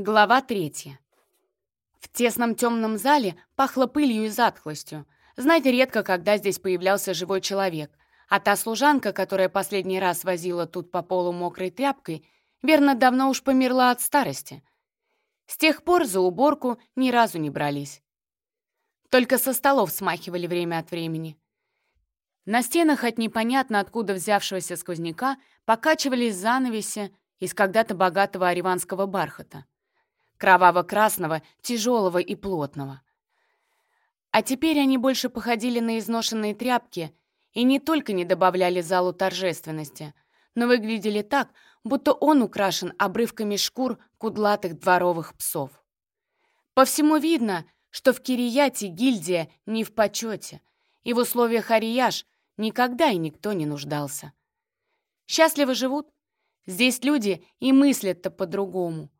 Глава третья. В тесном темном зале пахло пылью и затхлостью. Знаете, редко когда здесь появлялся живой человек. А та служанка, которая последний раз возила тут по полу мокрой тряпкой, верно, давно уж померла от старости. С тех пор за уборку ни разу не брались. Только со столов смахивали время от времени. На стенах от непонятно откуда взявшегося сквозняка покачивались занавеси из когда-то богатого ариванского бархата. Кроваво-красного, тяжелого и плотного. А теперь они больше походили на изношенные тряпки и не только не добавляли залу торжественности, но выглядели так, будто он украшен обрывками шкур кудлатых дворовых псов. По всему видно, что в Кирияте гильдия не в почете, и в условиях Арияж никогда и никто не нуждался. Счастливо живут. Здесь люди и мыслят-то по-другому.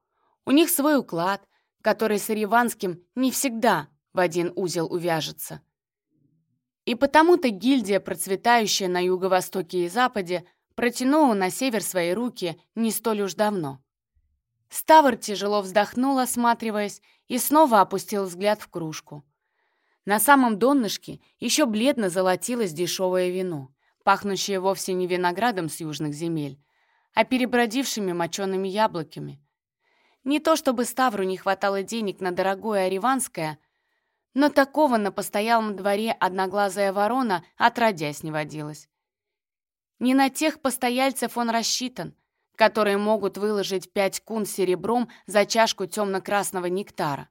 У них свой уклад, который с Ириванским не всегда в один узел увяжется. И потому-то гильдия, процветающая на юго-востоке и западе, протянула на север свои руки не столь уж давно. Ставр тяжело вздохнул, осматриваясь, и снова опустил взгляд в кружку. На самом донышке еще бледно золотилось дешевое вино, пахнущее вовсе не виноградом с южных земель, а перебродившими мочеными яблоками. Не то чтобы Ставру не хватало денег на дорогое ариванское, но такого на постоялом дворе одноглазая ворона отродясь не водилась. Не на тех постояльцев он рассчитан, которые могут выложить пять кун серебром за чашку темно-красного нектара.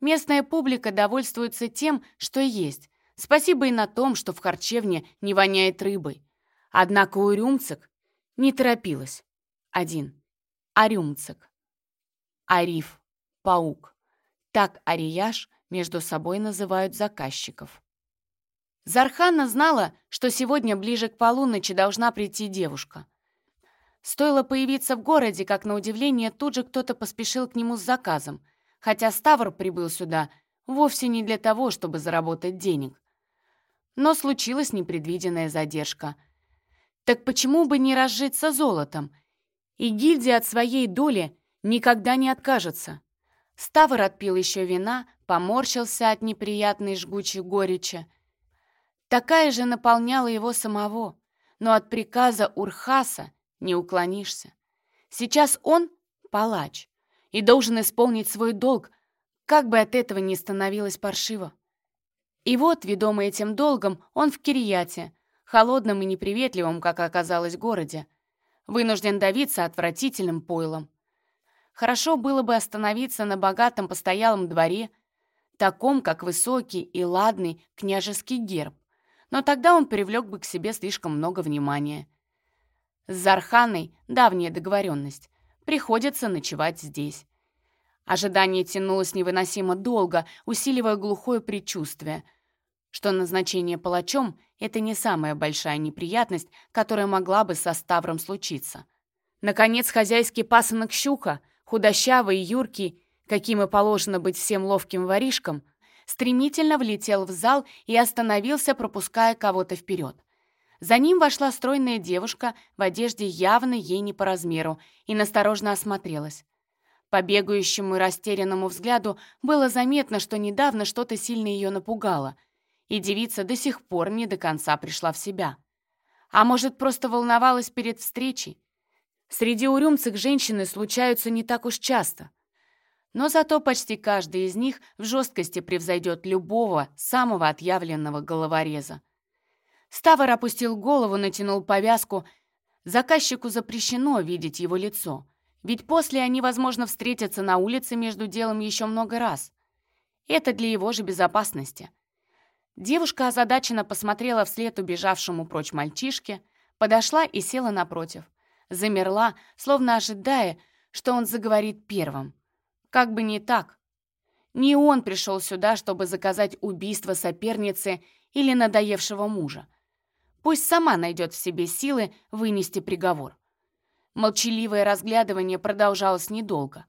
Местная публика довольствуется тем, что есть. Спасибо и на том, что в харчевне не воняет рыбой. Однако у рюмцек не торопилась. Один. Арюмцек. Ариф. Паук. Так Арияш между собой называют заказчиков. Зархана знала, что сегодня ближе к полуночи должна прийти девушка. Стоило появиться в городе, как на удивление тут же кто-то поспешил к нему с заказом — хотя Ставр прибыл сюда вовсе не для того, чтобы заработать денег. Но случилась непредвиденная задержка. Так почему бы не разжиться золотом? И гильдия от своей доли никогда не откажется. Ставр отпил еще вина, поморщился от неприятной жгучей горечи. Такая же наполняла его самого, но от приказа Урхаса не уклонишься. Сейчас он — палач, и должен исполнить свой долг, как бы от этого ни становилось паршиво. И вот, ведомый этим долгом, он в Кирияте, холодном и неприветливом, как оказалось, городе, вынужден давиться отвратительным пойлом. Хорошо было бы остановиться на богатом постоялом дворе, таком, как высокий и ладный княжеский герб, но тогда он привлек бы к себе слишком много внимания. С Зарханой давняя договоренность. Приходится ночевать здесь. Ожидание тянулось невыносимо долго, усиливая глухое предчувствие, что назначение палачом — это не самая большая неприятность, которая могла бы со Ставром случиться. Наконец, хозяйский пасынок Щука, худощавый и юркий, каким и положено быть всем ловким воришкам, стремительно влетел в зал и остановился, пропуская кого-то вперед. За ним вошла стройная девушка в одежде явно ей не по размеру и насторожно осмотрелась. По бегающему и растерянному взгляду было заметно, что недавно что-то сильно ее напугало, и девица до сих пор не до конца пришла в себя. А может, просто волновалась перед встречей? Среди урюмцек женщины случаются не так уж часто. Но зато почти каждый из них в жесткости превзойдет любого самого отъявленного головореза. Ставр опустил голову, натянул повязку. Заказчику запрещено видеть его лицо, ведь после они, возможно, встретятся на улице между делом еще много раз. Это для его же безопасности. Девушка озадаченно посмотрела вслед убежавшему прочь мальчишке, подошла и села напротив. Замерла, словно ожидая, что он заговорит первым. Как бы не так. Не он пришел сюда, чтобы заказать убийство соперницы или надоевшего мужа. Пусть сама найдет в себе силы вынести приговор. Молчаливое разглядывание продолжалось недолго.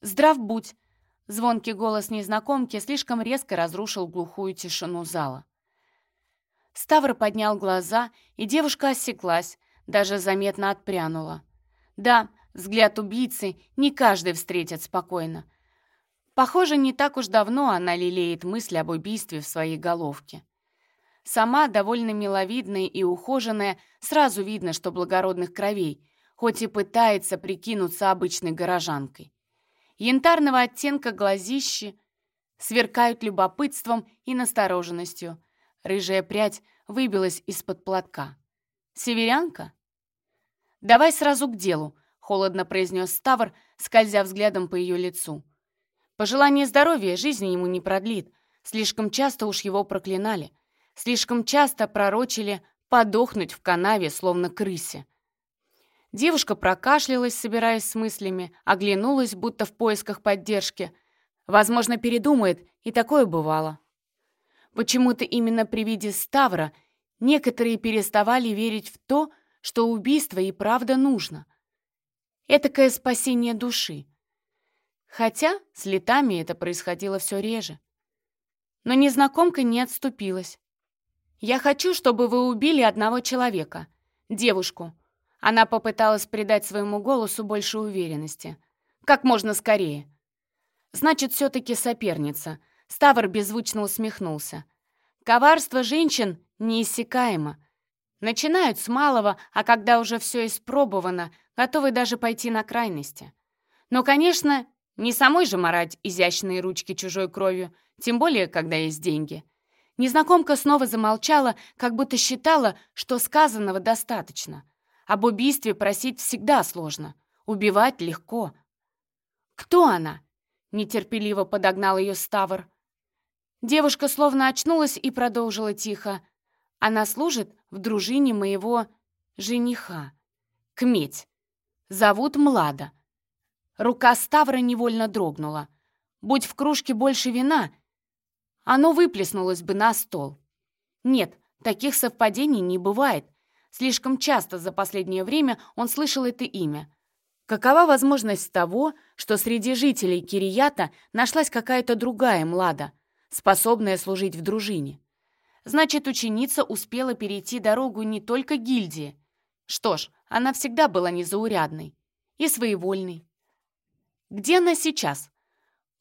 «Здрав будь!» Звонкий голос незнакомки слишком резко разрушил глухую тишину зала. Ставр поднял глаза, и девушка осеклась, даже заметно отпрянула. Да, Взгляд убийцы не каждый встретит спокойно. Похоже, не так уж давно она лелеет мысль об убийстве в своей головке. Сама, довольно миловидная и ухоженная, сразу видно, что благородных кровей, хоть и пытается прикинуться обычной горожанкой. Янтарного оттенка глазищи сверкают любопытством и настороженностью. Рыжая прядь выбилась из-под платка. «Северянка?» «Давай сразу к делу», — холодно произнес Ставр, скользя взглядом по ее лицу. Пожелание здоровья жизни ему не продлит. Слишком часто уж его проклинали. Слишком часто пророчили подохнуть в канаве, словно крысе. Девушка прокашлялась, собираясь с мыслями, оглянулась, будто в поисках поддержки. Возможно, передумает, и такое бывало. Почему-то именно при виде Ставра некоторые переставали верить в то, что убийство и правда нужно. Этакое спасение души. Хотя с летами это происходило все реже. Но незнакомка не отступилась. «Я хочу, чтобы вы убили одного человека, девушку». Она попыталась придать своему голосу больше уверенности. «Как можно скорее». «Значит, все-таки соперница». Ставр беззвучно усмехнулся. «Коварство женщин неиссякаемо. Начинают с малого, а когда уже все испробовано, готовы даже пойти на крайности. Но, конечно, не самой же марать изящные ручки чужой кровью, тем более, когда есть деньги. Незнакомка снова замолчала, как будто считала, что сказанного достаточно. Об убийстве просить всегда сложно, убивать легко. «Кто она?» — нетерпеливо подогнал ее Ставр. Девушка словно очнулась и продолжила тихо. «Она служит в дружине моего жениха. Кметь. Зовут Млада. Рука Ставра невольно дрогнула. Будь в кружке больше вина, оно выплеснулось бы на стол. Нет, таких совпадений не бывает. Слишком часто за последнее время он слышал это имя. Какова возможность того, что среди жителей Кирията нашлась какая-то другая Млада, способная служить в дружине? Значит, ученица успела перейти дорогу не только гильдии. Что ж, она всегда была незаурядной и своевольной. Где она сейчас?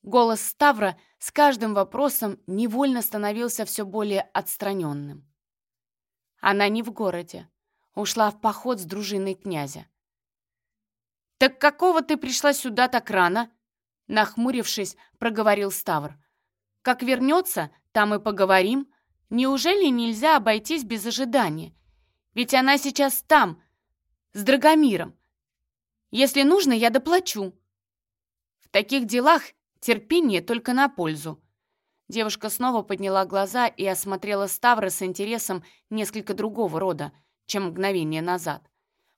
Голос Ставра с каждым вопросом невольно становился все более отстраненным. Она не в городе. Ушла в поход с дружиной князя. «Так какого ты пришла сюда так рано?» Нахмурившись, проговорил Ставр. «Как вернется, там и поговорим. Неужели нельзя обойтись без ожидания? Ведь она сейчас там, с Драгомиром. Если нужно, я доплачу». В таких делах терпение только на пользу. Девушка снова подняла глаза и осмотрела Ставра с интересом несколько другого рода, чем мгновение назад.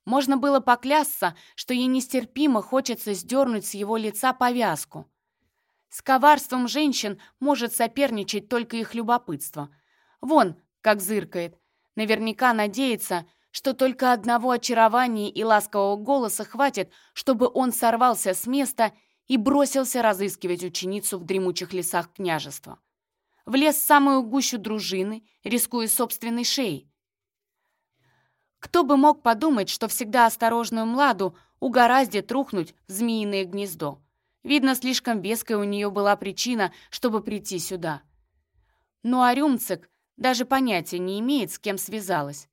Можно было поклясться, что ей нестерпимо хочется сдернуть с его лица повязку. С коварством женщин может соперничать только их любопытство. Вон, как зыркает. Наверняка надеется, что только одного очарования и ласкового голоса хватит, чтобы он сорвался с места и бросился разыскивать ученицу в дремучих лесах княжества. Влез в самую гущу дружины, рискуя собственной шеей. Кто бы мог подумать, что всегда осторожную Младу угораздит рухнуть в змеиное гнездо. Видно, слишком веская у нее была причина, чтобы прийти сюда. Но Арюмцик даже понятия не имеет, с кем связалась.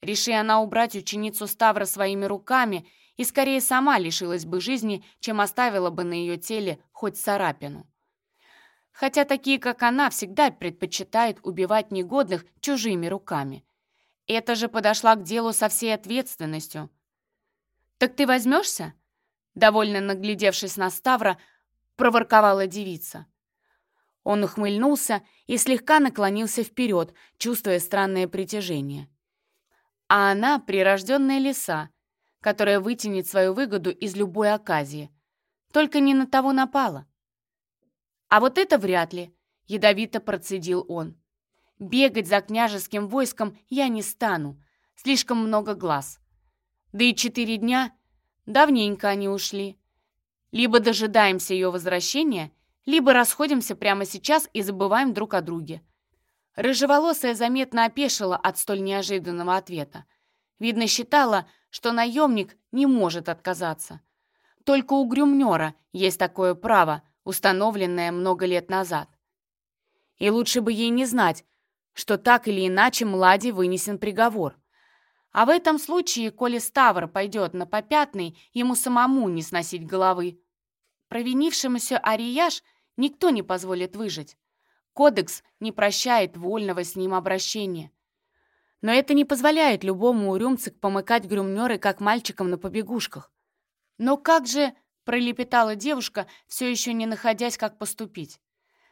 Реши она убрать ученицу Ставра своими руками — и скорее сама лишилась бы жизни, чем оставила бы на ее теле хоть царапину. Хотя такие, как она, всегда предпочитают убивать негодных чужими руками. Это же подошла к делу со всей ответственностью. «Так ты возьмешься?» Довольно наглядевшись на Ставра, проворковала девица. Он ухмыльнулся и слегка наклонился вперед, чувствуя странное притяжение. А она — прирожденная лиса, которая вытянет свою выгоду из любой оказии. Только не на того напала. А вот это вряд ли, ядовито процедил он. Бегать за княжеским войском я не стану, слишком много глаз. Да и четыре дня, давненько они ушли. Либо дожидаемся ее возвращения, либо расходимся прямо сейчас и забываем друг о друге. Рыжеволосая заметно опешила от столь неожиданного ответа. Видно, считала, что наемник не может отказаться. Только у грюмнера есть такое право, установленное много лет назад. И лучше бы ей не знать, что так или иначе Младе вынесен приговор. А в этом случае, коли Ставр пойдет на попятный, ему самому не сносить головы. Провинившемуся Арияш никто не позволит выжить. Кодекс не прощает вольного с ним обращения. Но это не позволяет любому урюмцик помыкать грюмнеры, как мальчикам на побегушках. Но как же, пролепетала девушка, все еще не находясь, как поступить.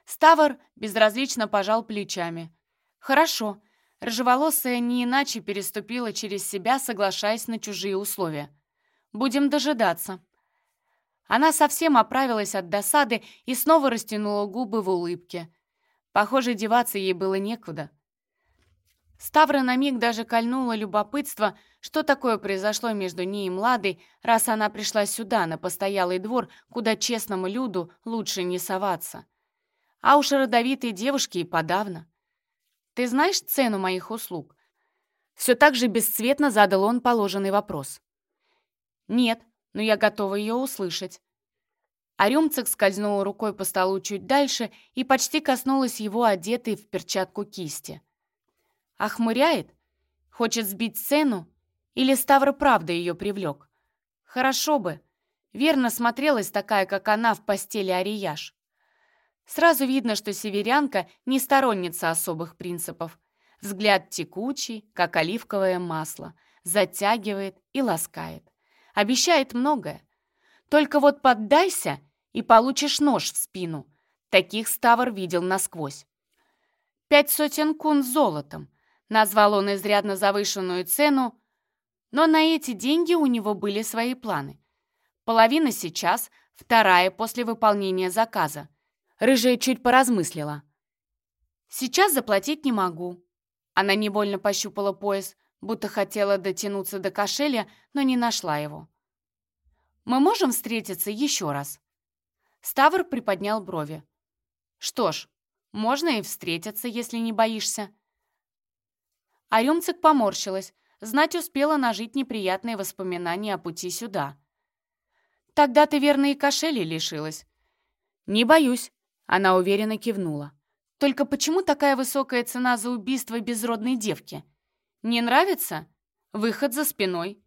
Ставр безразлично пожал плечами. «Хорошо». Рыжеволосая не иначе переступила через себя, соглашаясь на чужие условия. «Будем дожидаться». Она совсем оправилась от досады и снова растянула губы в улыбке. Похоже, деваться ей было некуда. Ставра на миг даже кольнула любопытство, что такое произошло между ней и Младой, раз она пришла сюда, на постоялый двор, куда честному люду лучше не соваться. А уж родовитые девушки и подавно. «Ты знаешь цену моих услуг?» Все так же бесцветно задал он положенный вопрос. «Нет, но я готова ее услышать. Арюмцик скользнула рукой по столу чуть дальше и почти коснулась его одетой в перчатку кисти. Охмуряет? Хочет сбить цену? Или Ставр правда ее привлек? Хорошо бы. Верно смотрелась такая, как она в постели Арияш. Сразу видно, что северянка не сторонница особых принципов. Взгляд текучий, как оливковое масло, затягивает и ласкает. Обещает многое. Только вот поддайся — и получишь нож в спину. Таких Ставр видел насквозь. Пять сотен кун золотом. Назвал он изрядно завышенную цену, но на эти деньги у него были свои планы. Половина сейчас, вторая после выполнения заказа. Рыжая чуть поразмыслила. «Сейчас заплатить не могу». Она невольно пощупала пояс, будто хотела дотянуться до кошеля, но не нашла его. «Мы можем встретиться еще раз?» Ставр приподнял брови. «Что ж, можно и встретиться, если не боишься». Арюмцик поморщилась. Знать успела нажить неприятные воспоминания о пути сюда. «Тогда ты, верно, и кошели лишилась». «Не боюсь», — она уверенно кивнула. «Только почему такая высокая цена за убийство безродной девки? Не нравится? Выход за спиной.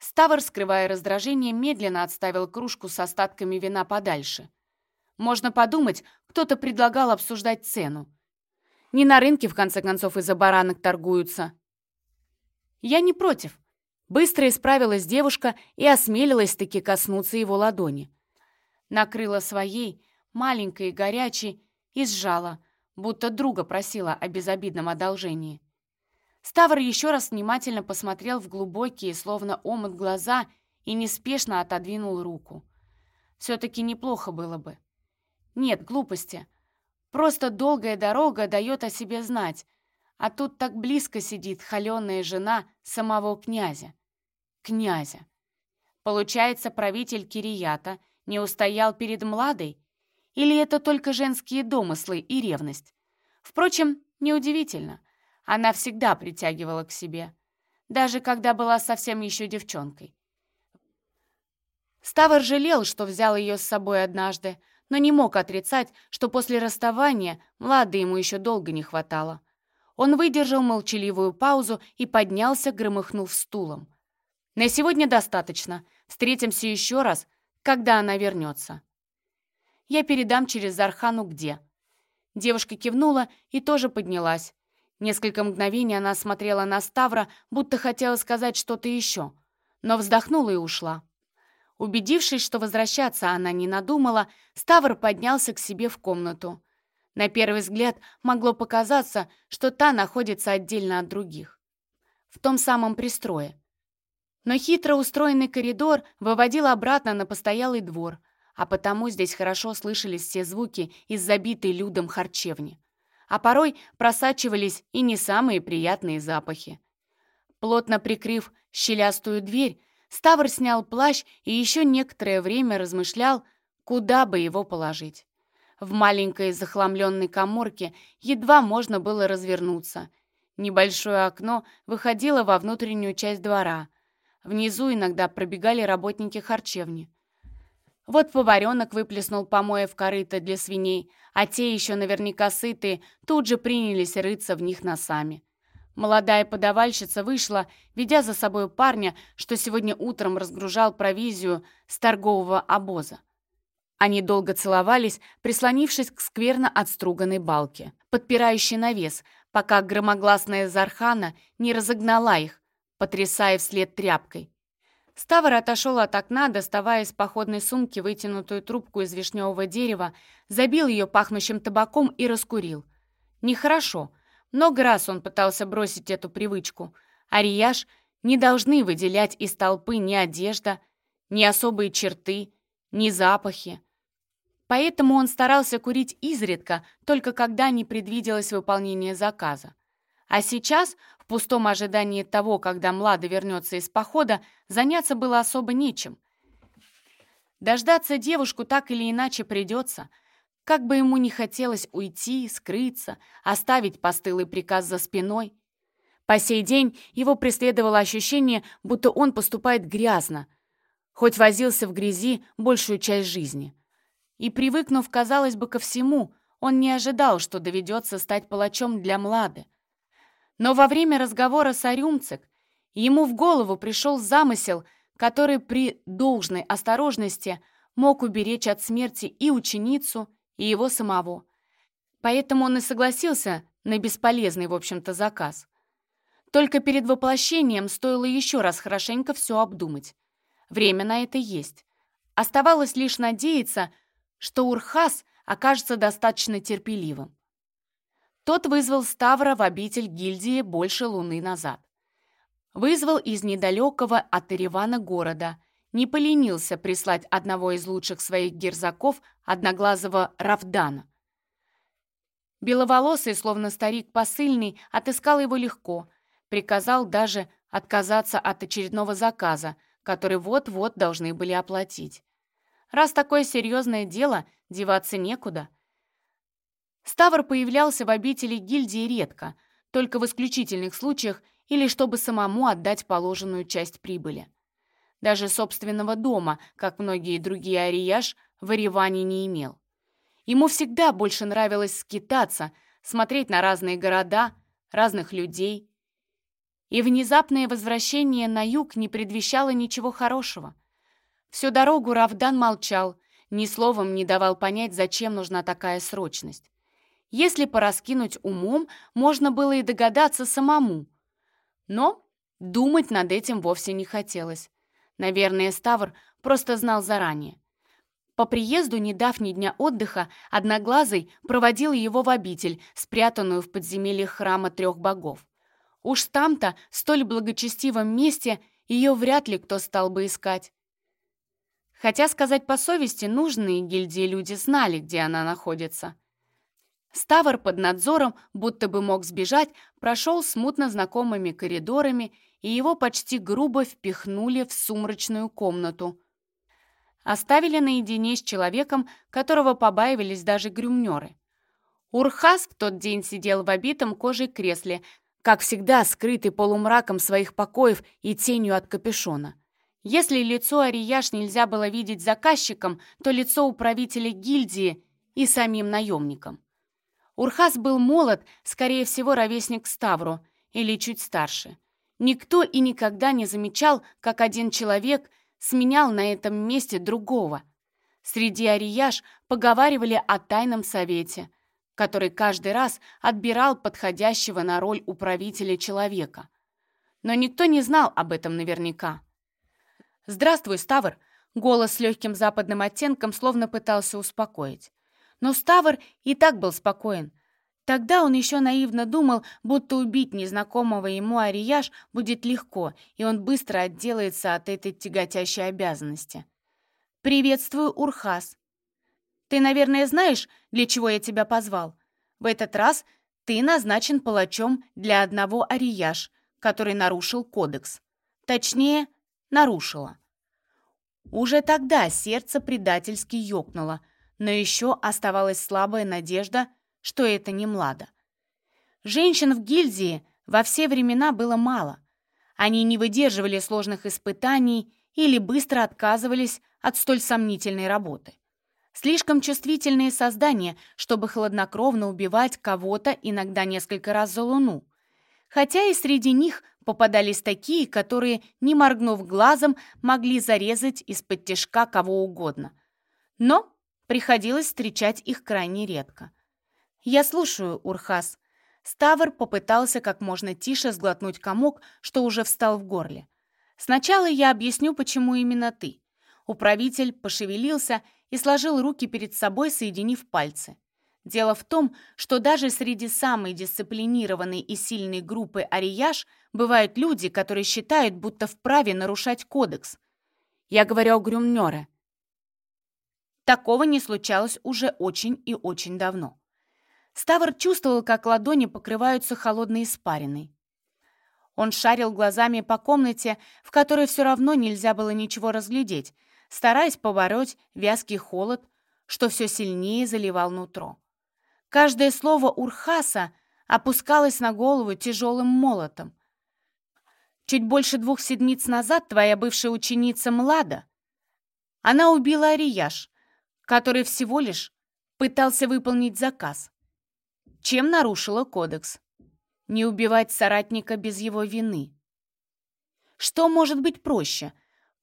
Ставр, скрывая раздражение, медленно отставил кружку с остатками вина подальше. Можно подумать, кто-то предлагал обсуждать цену. Не на рынке, в конце концов, из-за баранок торгуются. Я не против. Быстро исправилась девушка и осмелилась-таки коснуться его ладони. Накрыла своей, маленькой и горячей, и сжала, будто друга просила о безобидном одолжении. Ставр еще раз внимательно посмотрел в глубокие, словно омут глаза, и неспешно отодвинул руку. Все-таки неплохо было бы. Нет, глупости. Просто долгая дорога дает о себе знать, а тут так близко сидит холеная жена самого князя. Князя. Получается, правитель Кирията не устоял перед Младой? Или это только женские домыслы и ревность? Впрочем, неудивительно — она всегда притягивала к себе, даже когда была совсем еще девчонкой. Ставр жалел, что взял ее с собой однажды, но не мог отрицать, что после расставания Млады ему еще долго не хватало. Он выдержал молчаливую паузу и поднялся, громыхнув стулом. «На сегодня достаточно. Встретимся еще раз, когда она вернется. Я передам через Зархану где». Девушка кивнула и тоже поднялась. Несколько мгновений она смотрела на Ставра, будто хотела сказать что-то еще, но вздохнула и ушла. Убедившись, что возвращаться она не надумала, Ставр поднялся к себе в комнату. На первый взгляд могло показаться, что та находится отдельно от других. В том самом пристрое. Но хитро устроенный коридор выводил обратно на постоялый двор, а потому здесь хорошо слышались все звуки из забитой людом харчевни а порой просачивались и не самые приятные запахи. Плотно прикрыв щелястую дверь, Ставр снял плащ и еще некоторое время размышлял, куда бы его положить. В маленькой захламленной коморке едва можно было развернуться. Небольшое окно выходило во внутреннюю часть двора. Внизу иногда пробегали работники харчевни. Вот поваренок выплеснул помоев корыто для свиней, а те, еще наверняка сытые, тут же принялись рыться в них носами. Молодая подавальщица вышла, ведя за собой парня, что сегодня утром разгружал провизию с торгового обоза. Они долго целовались, прислонившись к скверно отструганной балке, подпирающей навес, пока громогласная Зархана не разогнала их, потрясая вслед тряпкой. Ставр отошел от окна, доставая из походной сумки вытянутую трубку из вишневого дерева, забил ее пахнущим табаком и раскурил. Нехорошо. Много раз он пытался бросить эту привычку. Арияж не должны выделять из толпы ни одежда, ни особые черты, ни запахи. Поэтому он старался курить изредка, только когда не предвиделось выполнение заказа. А сейчас, пустом ожидании того, когда Млада вернется из похода, заняться было особо нечем. Дождаться девушку так или иначе придется. Как бы ему ни хотелось уйти, скрыться, оставить постылый приказ за спиной. По сей день его преследовало ощущение, будто он поступает грязно, хоть возился в грязи большую часть жизни. И привыкнув, казалось бы, ко всему, он не ожидал, что доведется стать палачом для Млады. Но во время разговора с Арюмцек ему в голову пришел замысел, который при должной осторожности мог уберечь от смерти и ученицу, и его самого. Поэтому он и согласился на бесполезный, в общем-то, заказ. Только перед воплощением стоило еще раз хорошенько все обдумать. Время на это есть. Оставалось лишь надеяться, что Урхас окажется достаточно терпеливым. Тот вызвал Ставра в обитель гильдии больше луны назад. Вызвал из недалекого от Еревана города, не поленился прислать одного из лучших своих герзаков, одноглазого Равдана. Беловолосый, словно старик посыльный, отыскал его легко, приказал даже отказаться от очередного заказа, который вот-вот должны были оплатить. Раз такое серьезное дело, деваться некуда — Ставр появлялся в обители гильдии редко, только в исключительных случаях или чтобы самому отдать положенную часть прибыли. Даже собственного дома, как многие другие арияж, в Ереване не имел. Ему всегда больше нравилось скитаться, смотреть на разные города, разных людей. И внезапное возвращение на юг не предвещало ничего хорошего. Всю дорогу Равдан молчал, ни словом не давал понять, зачем нужна такая срочность. Если пораскинуть умом, можно было и догадаться самому. Но думать над этим вовсе не хотелось. Наверное, Ставр просто знал заранее. По приезду, не дав ни дня отдыха, Одноглазый проводил его в обитель, спрятанную в подземельях храма трех богов. Уж там-то, в столь благочестивом месте, ее вряд ли кто стал бы искать. Хотя, сказать по совести, нужные гильдии люди знали, где она находится. Ставр под надзором, будто бы мог сбежать, прошел смутно знакомыми коридорами, и его почти грубо впихнули в сумрачную комнату. Оставили наедине с человеком, которого побаивались даже грюмнеры. Урхас в тот день сидел в обитом кожей кресле, как всегда скрытый полумраком своих покоев и тенью от капюшона. Если лицо Арияш нельзя было видеть заказчиком, то лицо управителя гильдии и самим наемником. Урхас был молод, скорее всего, ровесник Ставру, или чуть старше. Никто и никогда не замечал, как один человек сменял на этом месте другого. Среди арияж поговаривали о тайном совете, который каждый раз отбирал подходящего на роль управителя человека. Но никто не знал об этом наверняка. «Здравствуй, Ставр!» Голос с легким западным оттенком словно пытался успокоить. Но Ставр и так был спокоен. Тогда он еще наивно думал, будто убить незнакомого ему Арияш будет легко, и он быстро отделается от этой тяготящей обязанности. «Приветствую, Урхас. Ты, наверное, знаешь, для чего я тебя позвал? В этот раз ты назначен палачом для одного Арияш, который нарушил кодекс. Точнее, нарушила». Уже тогда сердце предательски ёкнуло – но еще оставалась слабая надежда, что это не Млада. Женщин в гильдии во все времена было мало. Они не выдерживали сложных испытаний или быстро отказывались от столь сомнительной работы. Слишком чувствительные создания, чтобы хладнокровно убивать кого-то иногда несколько раз за луну. Хотя и среди них попадались такие, которые, не моргнув глазом, могли зарезать из-под тяжка кого угодно. Но приходилось встречать их крайне редко. «Я слушаю, Урхас». Ставр попытался как можно тише сглотнуть комок, что уже встал в горле. «Сначала я объясню, почему именно ты». Управитель пошевелился и сложил руки перед собой, соединив пальцы. Дело в том, что даже среди самой дисциплинированной и сильной группы Арияш бывают люди, которые считают, будто вправе нарушать кодекс. Я говорю о Грюмнёре. Такого не случалось уже очень и очень давно. Ставр чувствовал, как ладони покрываются холодной испариной. Он шарил глазами по комнате, в которой все равно нельзя было ничего разглядеть, стараясь побороть вязкий холод, что все сильнее заливал нутро. Каждое слово Урхаса опускалось на голову тяжелым молотом. Чуть больше двух седмиц назад твоя бывшая ученица Млада, она убила Арияш, который всего лишь пытался выполнить заказ. Чем нарушила кодекс? Не убивать соратника без его вины. Что может быть проще?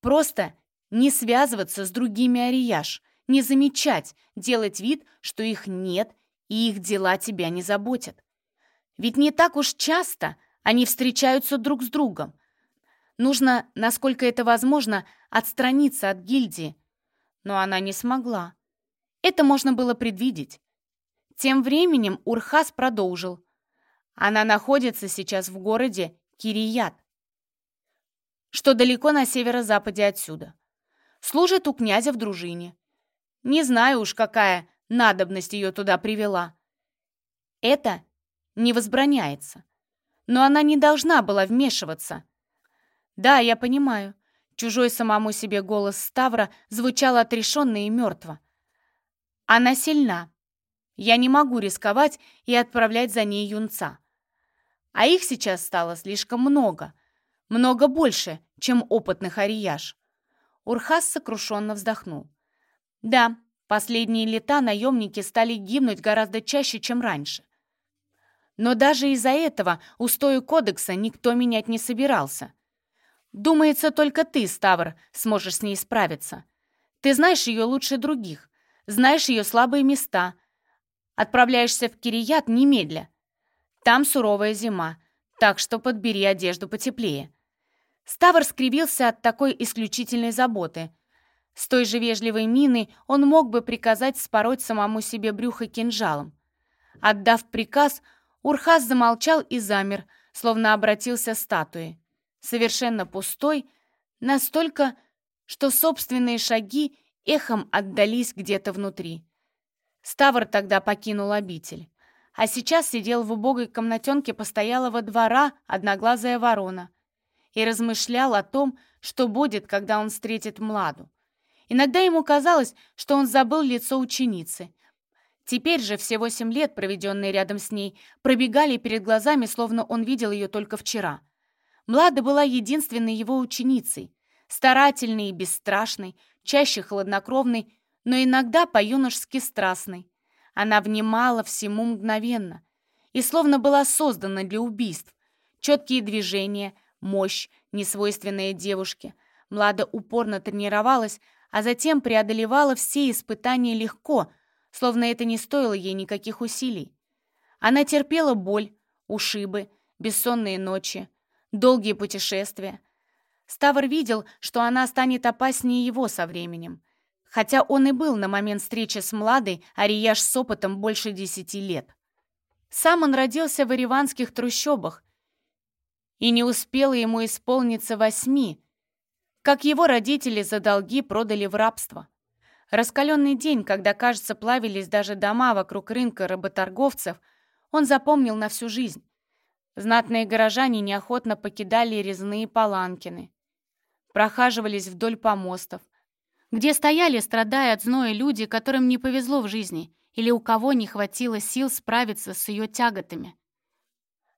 Просто не связываться с другими Арияш, не замечать, делать вид, что их нет и их дела тебя не заботят. Ведь не так уж часто они встречаются друг с другом. Нужно, насколько это возможно, отстраниться от гильдии. Но она не смогла. Это можно было предвидеть. Тем временем Урхас продолжил. Она находится сейчас в городе Кирият, что далеко на северо-западе отсюда. Служит у князя в дружине. Не знаю уж, какая надобность ее туда привела. Это не возбраняется. Но она не должна была вмешиваться. Да, я понимаю. Чужой самому себе голос Ставра звучал отрешенно и мертво. Она сильна. Я не могу рисковать и отправлять за ней юнца. А их сейчас стало слишком много. Много больше, чем опытных арияж. Урхас сокрушенно вздохнул. Да, Последние лета наемники стали гибнуть гораздо чаще, чем раньше. Но даже из-за этого устои кодекса никто менять не собирался. Думается, только ты, Ставр, сможешь с ней справиться. Ты знаешь ее лучше других, знаешь ее слабые места. Отправляешься в Кирият немедля. Там суровая зима, так что подбери одежду потеплее. Ставр скривился от такой исключительной заботы, с той же вежливой миной он мог бы приказать спороть самому себе брюхо кинжалом. Отдав приказ, Урхас замолчал и замер, словно обратился статуей. Совершенно пустой, настолько, что собственные шаги эхом отдались где-то внутри. Ставр тогда покинул обитель, а сейчас сидел в убогой комнатенке постоялого двора одноглазая ворона и размышлял о том, что будет, когда он встретит Младу. Иногда ему казалось, что он забыл лицо ученицы. Теперь же все восемь лет, проведенные рядом с ней, пробегали перед глазами, словно он видел ее только вчера. Млада была единственной его ученицей, старательной и бесстрашной, чаще хладнокровной, но иногда по-юношески страстной. Она внимала всему мгновенно и словно была создана для убийств. Четкие движения, мощь, несвойственная девушке. Млада упорно тренировалась, а затем преодолевала все испытания легко, словно это не стоило ей никаких усилий. Она терпела боль, ушибы, бессонные ночи, долгие путешествия. Ставр видел, что она станет опаснее его со временем. Хотя он и был на момент встречи с Младой Арияш с опытом больше десяти лет. Сам он родился в ириванских трущобах, и не успело ему исполниться восьми, как его родители за долги продали в рабство. Раскаленный день, когда, кажется, плавились даже дома вокруг рынка работорговцев, он запомнил на всю жизнь. Знатные горожане неохотно покидали резные паланкины, прохаживались вдоль помостов, где стояли, страдая от зноя, люди, которым не повезло в жизни или у кого не хватило сил справиться с ее тяготами.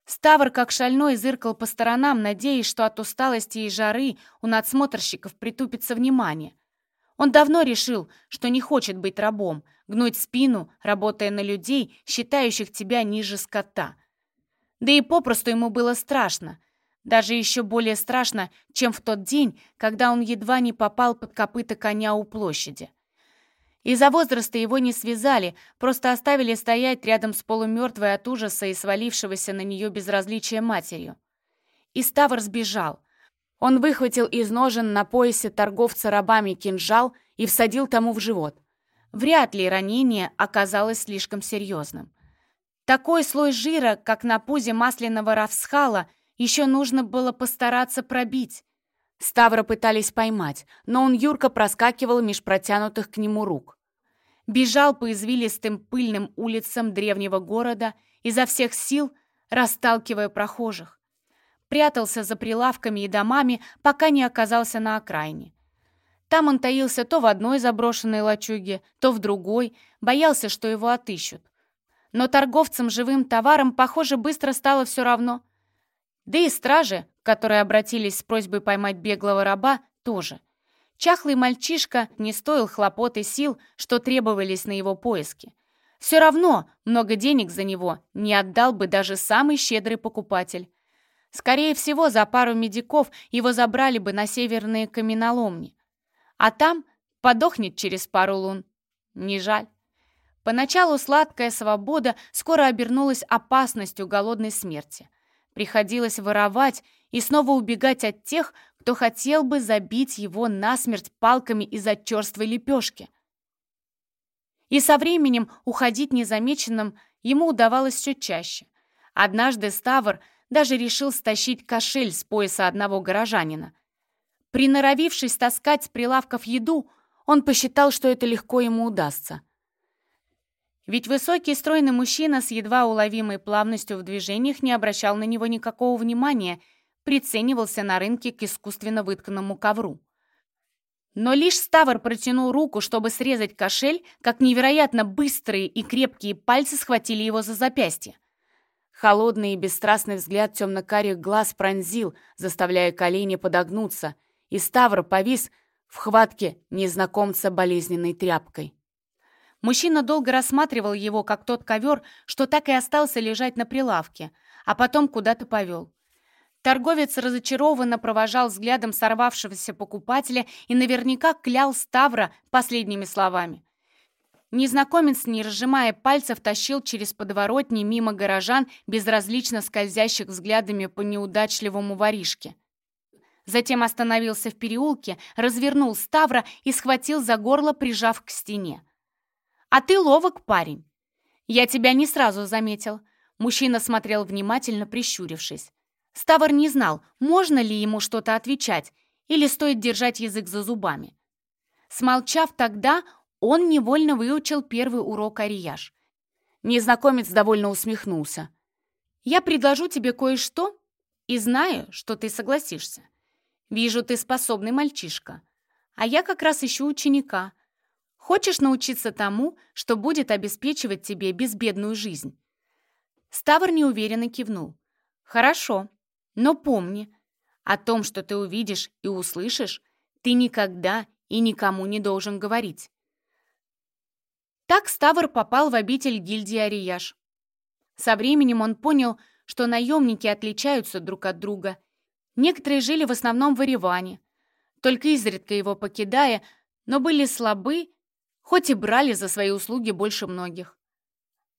Ставр, как шальной, зыркал по сторонам, надеясь, что от усталости и жары у надсмотрщиков притупится внимание. Он давно решил, что не хочет быть рабом, гнуть спину, работая на людей, считающих тебя ниже скота. Да и попросту ему было страшно. Даже еще более страшно, чем в тот день, когда он едва не попал под копыта коня у площади. Из-за возраста его не связали, просто оставили стоять рядом с полумертвой от ужаса и свалившегося на нее безразличия матерью. И Ставр сбежал — он выхватил из ножен на поясе торговца рабами кинжал и всадил тому в живот. Вряд ли ранение оказалось слишком серьезным. Такой слой жира, как на пузе масляного равсхала, еще нужно было постараться пробить. Ставра пытались поймать, но он юрко проскакивал меж протянутых к нему рук. Бежал по извилистым пыльным улицам древнего города, изо всех сил расталкивая прохожих прятался за прилавками и домами, пока не оказался на окраине. Там он таился то в одной заброшенной лачуге, то в другой, боялся, что его отыщут. Но торговцам живым товаром, похоже, быстро стало все равно. Да и стражи, которые обратились с просьбой поймать беглого раба, тоже. Чахлый мальчишка не стоил хлопот и сил, что требовались на его поиски. Все равно много денег за него не отдал бы даже самый щедрый покупатель. Скорее всего, за пару медиков его забрали бы на северные каменоломни. А там подохнет через пару лун. Не жаль. Поначалу сладкая свобода скоро обернулась опасностью голодной смерти. Приходилось воровать и снова убегать от тех, кто хотел бы забить его насмерть палками из-за черствой лепешки. И со временем уходить незамеченным ему удавалось все чаще. Однажды Ставр даже решил стащить кошель с пояса одного горожанина. Приноровившись таскать с прилавков еду, он посчитал, что это легко ему удастся. Ведь высокий стройный мужчина с едва уловимой плавностью в движениях не обращал на него никакого внимания, приценивался на рынке к искусственно вытканному ковру. Но лишь Ставр протянул руку, чтобы срезать кошель, как невероятно быстрые и крепкие пальцы схватили его за запястье. Холодный и бесстрастный взгляд темно-карих глаз пронзил, заставляя колени подогнуться, и Ставр повис в хватке незнакомца болезненной тряпкой. Мужчина долго рассматривал его, как тот ковер, что так и остался лежать на прилавке, а потом куда-то повел. Торговец разочарованно провожал взглядом сорвавшегося покупателя и наверняка клял Ставра последними словами. Незнакомец, не разжимая пальцев, тащил через подворотни мимо горожан, безразлично скользящих взглядами по неудачливому воришке. Затем остановился в переулке, развернул Ставра и схватил за горло, прижав к стене. «А ты ловок, парень!» «Я тебя не сразу заметил». Мужчина смотрел внимательно, прищурившись. Ставр не знал, можно ли ему что-то отвечать или стоит держать язык за зубами. Смолчав тогда, он невольно выучил первый урок Арияж. Незнакомец довольно усмехнулся. «Я предложу тебе кое-что и знаю, что ты согласишься. Вижу, ты способный мальчишка, а я как раз ищу ученика. Хочешь научиться тому, что будет обеспечивать тебе безбедную жизнь?» Ставр неуверенно кивнул. «Хорошо, но помни, о том, что ты увидишь и услышишь, ты никогда и никому не должен говорить. Так Ставр попал в обитель гильдии Арияж. Со временем он понял, что наемники отличаются друг от друга. Некоторые жили в основном в Ереване, только изредка его покидая, но были слабы, хоть и брали за свои услуги больше многих.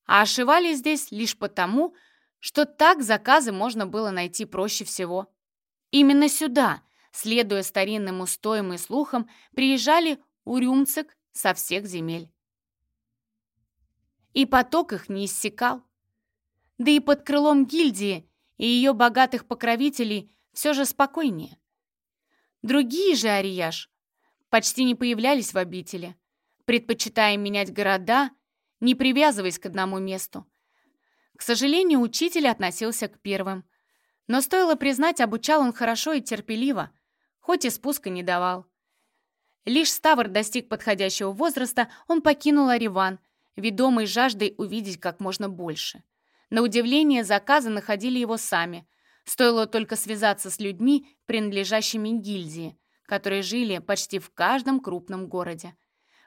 А ошивали здесь лишь потому, что так заказы можно было найти проще всего. Именно сюда, следуя старинным устоям и слухам, приезжали урюмцик со всех земель и поток их не иссякал. Да и под крылом гильдии и ее богатых покровителей все же спокойнее. Другие же Арияж почти не появлялись в обители, предпочитая менять города, не привязываясь к одному месту. К сожалению, учитель относился к первым. Но стоило признать, обучал он хорошо и терпеливо, хоть и спуска не давал. Лишь Ставр достиг подходящего возраста, он покинул Ариван – ведомый жаждой увидеть как можно больше. На удивление, заказы находили его сами. Стоило только связаться с людьми, принадлежащими гильдии. которые жили почти в каждом крупном городе.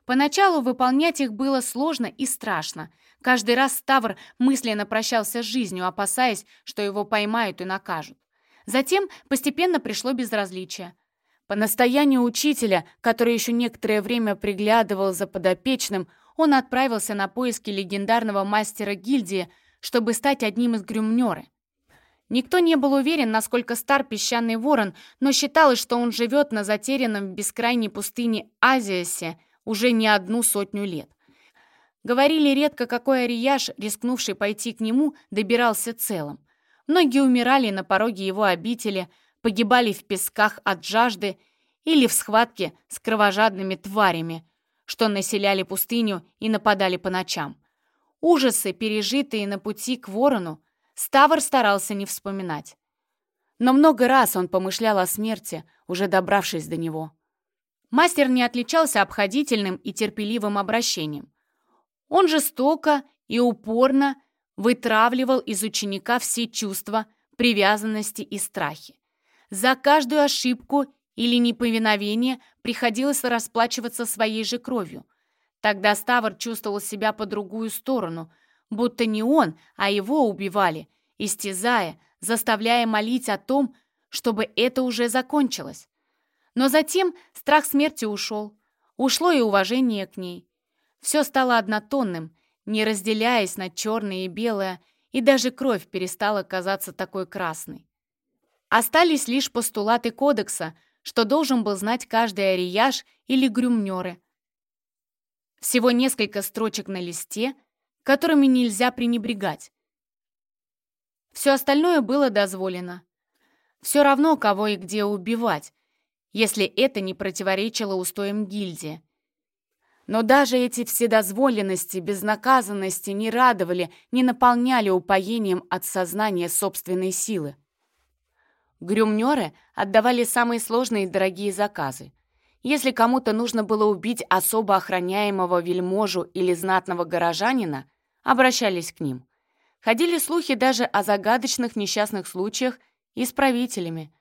Поначалу выполнять их было сложно и страшно. Каждый раз Ставр мысленно прощался с жизнью, опасаясь, что его поймают и накажут. Затем постепенно пришло безразличие. По настоянию учителя, который еще некоторое время приглядывал за подопечным, он отправился на поиски легендарного мастера гильдии, чтобы стать одним из грюмнеры. Никто не был уверен, насколько стар песчаный ворон, но считалось, что он живет на затерянном в бескрайней пустыне Азиасе уже не одну сотню лет. Говорили редко, какой арияж, рискнувший пойти к нему, добирался целым. Многие умирали на пороге его обители, погибали в песках от жажды или в схватке с кровожадными тварями, что населяли пустыню и нападали по ночам. Ужасы, пережитые на пути к ворону, Ставр старался не вспоминать. Но много раз он помышлял о смерти, уже добравшись до него. Мастер не отличался обходительным и терпеливым обращением. Он жестоко и упорно вытравливал из ученика все чувства, привязанности и страхи. За каждую ошибку или неповиновение приходилось расплачиваться своей же кровью. Тогда Ставр чувствовал себя по другую сторону – будто не он, а его убивали, истязая, заставляя молить о том, чтобы это уже закончилось. Но затем страх смерти ушел, ушло и уважение к ней. Все стало однотонным, не разделяясь на черное и белое, и даже кровь перестала казаться такой красной. Остались лишь постулаты кодекса, что должен был знать каждый арияж или грюмнеры. Всего несколько строчек на листе, которыми нельзя пренебрегать. Все остальное было дозволено. Все равно, кого и где убивать, если это не противоречило устоям гильдии. Но даже эти вседозволенности, безнаказанности не радовали, не наполняли упоением от сознания собственной силы. Грюмнеры отдавали самые сложные и дорогие заказы. Если кому-то нужно было убить особо охраняемого вельможу или знатного горожанина, обращались к ним. Ходили слухи даже о загадочных несчастных случаях и с правителями.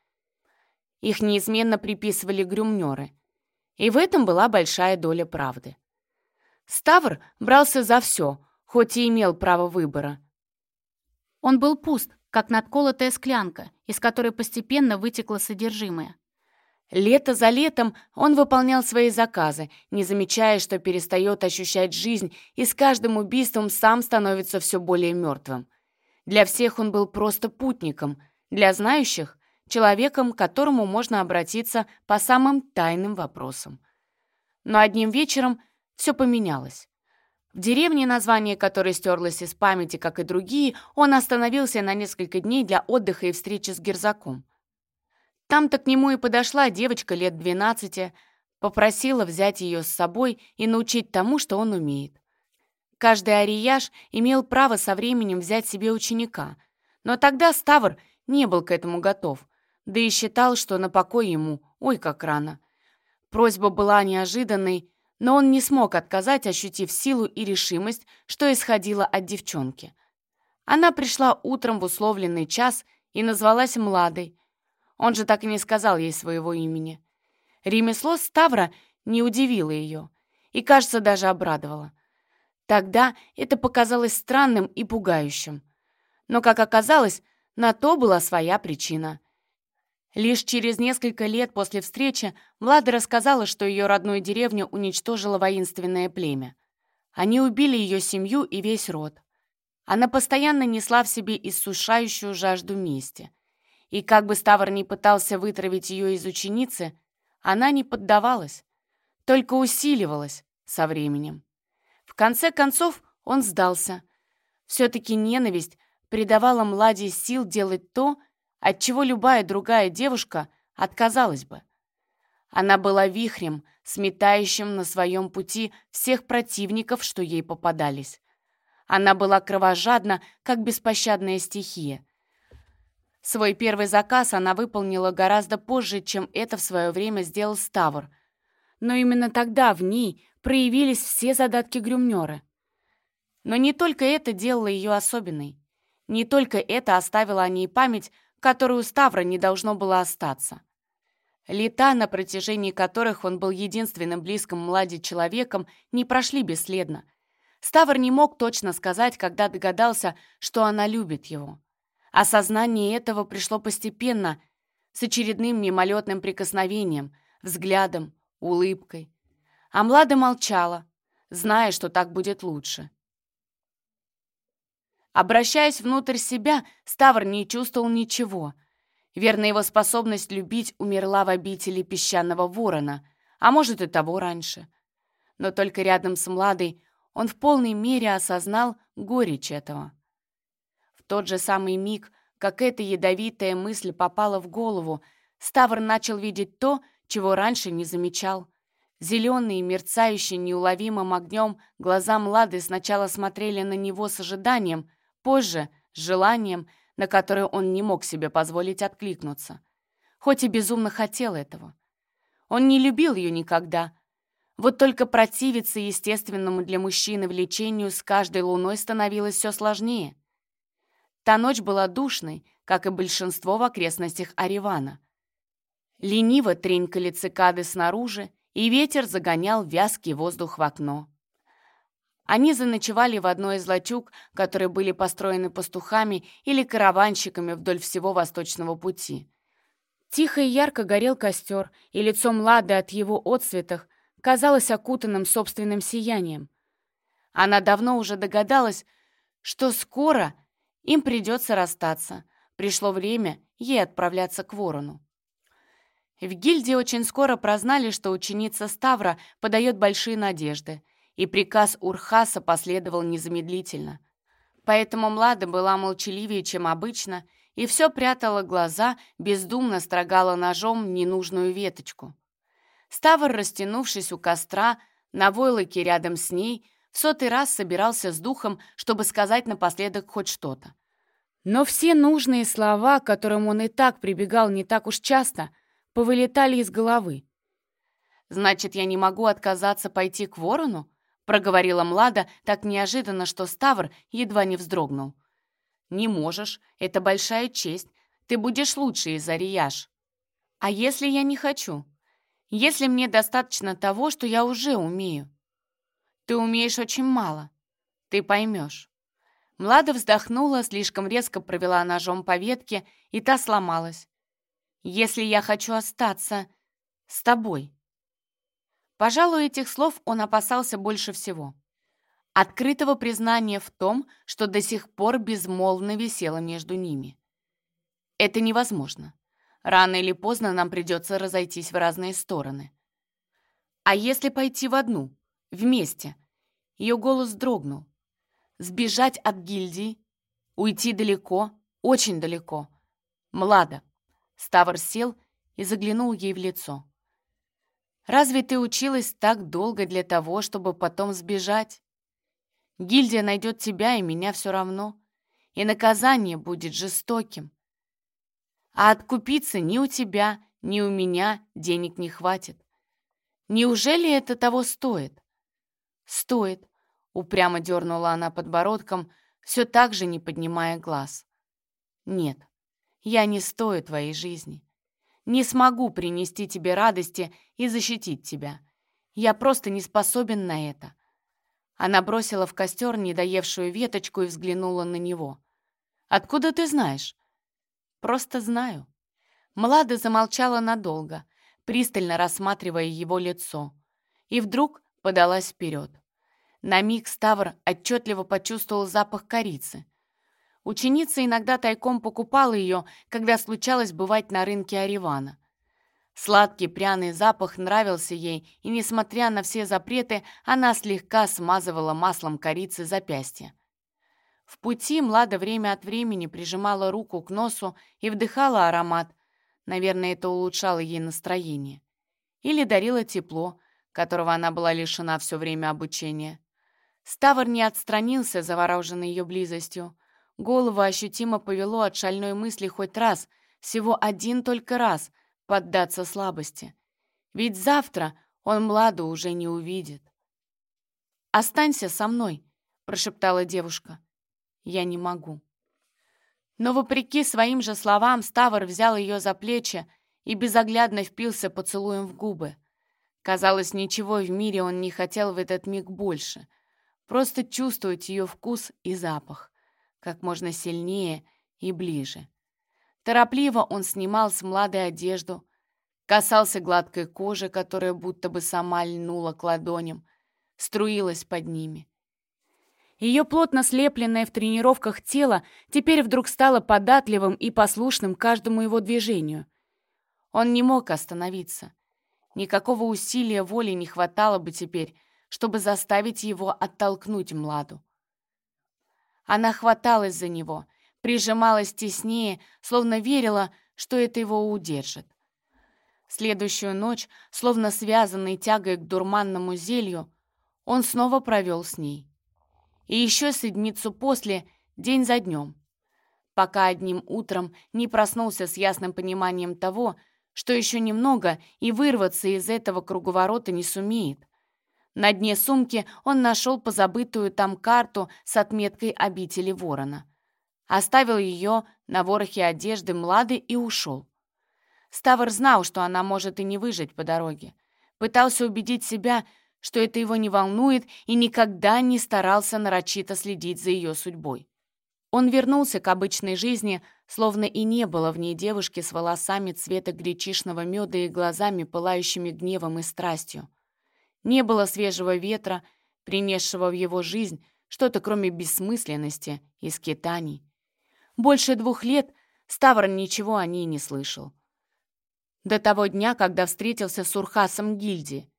Их неизменно приписывали грюмнеры. И в этом была большая доля правды. Ставр брался за все, хоть и имел право выбора. Он был пуст, как надколотая склянка, из которой постепенно вытекло содержимое. Лето за летом он выполнял свои заказы, не замечая, что перестает ощущать жизнь и с каждым убийством сам становится все более мертвым. Для всех он был просто путником, для знающих — человеком, к которому можно обратиться по самым тайным вопросам. Но одним вечером все поменялось. В деревне, название которой стерлось из памяти, как и другие, он остановился на несколько дней для отдыха и встречи с Герзаком. Там-то к нему и подошла девочка лет 12, попросила взять ее с собой и научить тому, что он умеет. Каждый арияж имел право со временем взять себе ученика, но тогда Ставр не был к этому готов, да и считал, что на покой ему, ой, как рано. Просьба была неожиданной, но он не смог отказать, ощутив силу и решимость, что исходило от девчонки. Она пришла утром в условленный час и назвалась Младой, он же так и не сказал ей своего имени. Ремесло Ставра не удивило ее и, кажется, даже обрадовало. Тогда это показалось странным и пугающим. Но, как оказалось, на то была своя причина. Лишь через несколько лет после встречи Влада рассказала, что ее родную деревню уничтожило воинственное племя. Они убили ее семью и весь род. Она постоянно несла в себе иссушающую жажду мести — и как бы Ставр ни пытался вытравить ее из ученицы, она не поддавалась, только усиливалась со временем. В конце концов он сдался. Все-таки ненависть придавала Младе сил делать то, от чего любая другая девушка отказалась бы. Она была вихрем, сметающим на своем пути всех противников, что ей попадались. Она была кровожадна, как беспощадная стихия, Свой первый заказ она выполнила гораздо позже, чем это в свое время сделал Ставр. Но именно тогда в ней проявились все задатки грюмнера. Но не только это делало ее особенной. Не только это оставило о ней память, которую у Ставра не должно было остаться. Лета, на протяжении которых он был единственным близким Младе человеком, не прошли бесследно. Ставр не мог точно сказать, когда догадался, что она любит его. Осознание этого пришло постепенно, с очередным мимолетным прикосновением, взглядом, улыбкой. А Млада молчала, зная, что так будет лучше. Обращаясь внутрь себя, Ставр не чувствовал ничего — Верно, его способность любить умерла в обители песчаного ворона, а может и того раньше. Но только рядом с Младой он в полной мере осознал горечь этого. В тот же самый миг, как эта ядовитая мысль попала в голову, Ставр начал видеть то, чего раньше не замечал. Зеленые, мерцающие неуловимым огнем, глаза Млады сначала смотрели на него с ожиданием, позже — с желанием — на которую он не мог себе позволить откликнуться, хоть и безумно хотел этого. Он не любил ее никогда. Вот только противиться естественному для мужчины влечению с каждой луной становилось все сложнее. Та ночь была душной, как и большинство в окрестностях Аривана. Лениво тренькали цикады снаружи, и ветер загонял вязкий воздух в окно. Они заночевали в одной из лачуг, которые были построены пастухами или караванщиками вдоль всего восточного пути. Тихо и ярко горел костер, и лицо Млады от его отцветах казалось окутанным собственным сиянием. Она давно уже догадалась, что скоро им придется расстаться. Пришло время ей отправляться к ворону. В гильдии очень скоро прознали, что ученица Ставра подает большие надежды — и приказ Урхаса последовал незамедлительно. Поэтому Млада была молчаливее, чем обычно, и все прятала глаза, бездумно строгала ножом ненужную веточку. Ставр, растянувшись у костра, на войлоке рядом с ней, в сотый раз собирался с духом, чтобы сказать напоследок хоть что-то. Но все нужные слова, к которым он и так прибегал не так уж часто, повылетали из головы. «Значит, я не могу отказаться пойти к ворону?» Проговорила Млада так неожиданно, что Ставр едва не вздрогнул. «Не можешь. Это большая честь. Ты будешь лучше из Арияш. А если я не хочу? Если мне достаточно того, что я уже умею? Ты умеешь очень мало. Ты поймешь». Млада вздохнула, слишком резко провела ножом по ветке, и та сломалась. «Если я хочу остаться с тобой». Пожалуй, этих слов он опасался больше всего. Открытого признания в том, что до сих пор безмолвно висело между ними. Это невозможно. Рано или поздно нам придется разойтись в разные стороны. А если пойти в одну, вместе? Ее голос дрогнул. Сбежать от гильдии, уйти далеко, очень далеко. Млада. Ставр сел и заглянул ей в лицо. Разве ты училась так долго для того, чтобы потом сбежать? Гильдия найдет тебя и меня все равно, и наказание будет жестоким. А откупиться ни у тебя, ни у меня денег не хватит. Неужели это того стоит? Стоит, упрямо дернула она подбородком, все так же не поднимая глаз. Нет, я не стою твоей жизни. Не смогу принести тебе радости и защитить тебя. Я просто не способен на это». Она бросила в костер недоевшую веточку и взглянула на него. «Откуда ты знаешь?» «Просто знаю». Млада замолчала надолго, пристально рассматривая его лицо. И вдруг подалась вперед. На миг Ставр отчетливо почувствовал запах корицы. Ученица иногда тайком покупала ее, когда случалось бывать на рынке Аривана. Сладкий пряный запах нравился ей, и, несмотря на все запреты, она слегка смазывала маслом корицы запястья. В пути Млада время от времени прижимала руку к носу и вдыхала аромат. Наверное, это улучшало ей настроение. Или дарило тепло, которого она была лишена все время обучения. Ставр не отстранился, завороженный ее близостью. Голову ощутимо повело от шальной мысли хоть раз, всего один только раз, поддаться слабости. Ведь завтра он Младу уже не увидит. «Останься со мной», — прошептала девушка. «Я не могу». Но, вопреки своим же словам, Ставр взял ее за плечи и безоглядно впился поцелуем в губы. Казалось, ничего в мире он не хотел в этот миг больше. Просто чувствовать ее вкус и запах. Как можно сильнее и ближе. Торопливо он снимал с младой одежду, касался гладкой кожи, которая будто бы сама льнула к ладоням, струилась под ними. Ее плотно слепленное в тренировках тело теперь вдруг стало податливым и послушным каждому его движению. Он не мог остановиться. Никакого усилия воли не хватало бы теперь, чтобы заставить его оттолкнуть Младу. Она хваталась за него, прижималась теснее, словно верила, что это его удержит. Следующую ночь, словно связанный тягой к дурманному зелью, он снова провел с ней. И еще седмицу после, день за днем, пока одним утром не проснулся с ясным пониманием того, что еще немного и вырваться из этого круговорота не сумеет. На дне сумки он нашел позабытую там карту с отметкой обители ворона. Оставил ее на ворохе одежды Млады и ушел. Ставр знал, что она может и не выжить по дороге. Пытался убедить себя, что это его не волнует, и никогда не старался нарочито следить за ее судьбой. Он вернулся к обычной жизни, словно и не было в ней девушки с волосами цвета гречишного меда и глазами, пылающими гневом и страстью. Не было свежего ветра, принесшего в его жизнь что-то кроме бессмысленности и скитаний. Больше двух лет Ставр ничего о ней не слышал. До того дня, когда встретился с Урхасом Гильди.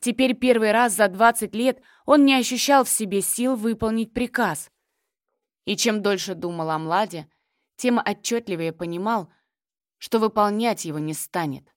Теперь первый раз за 20 лет он не ощущал в себе сил выполнить приказ. И чем дольше думал о Младе, тем отчетливее понимал, что выполнять его не станет.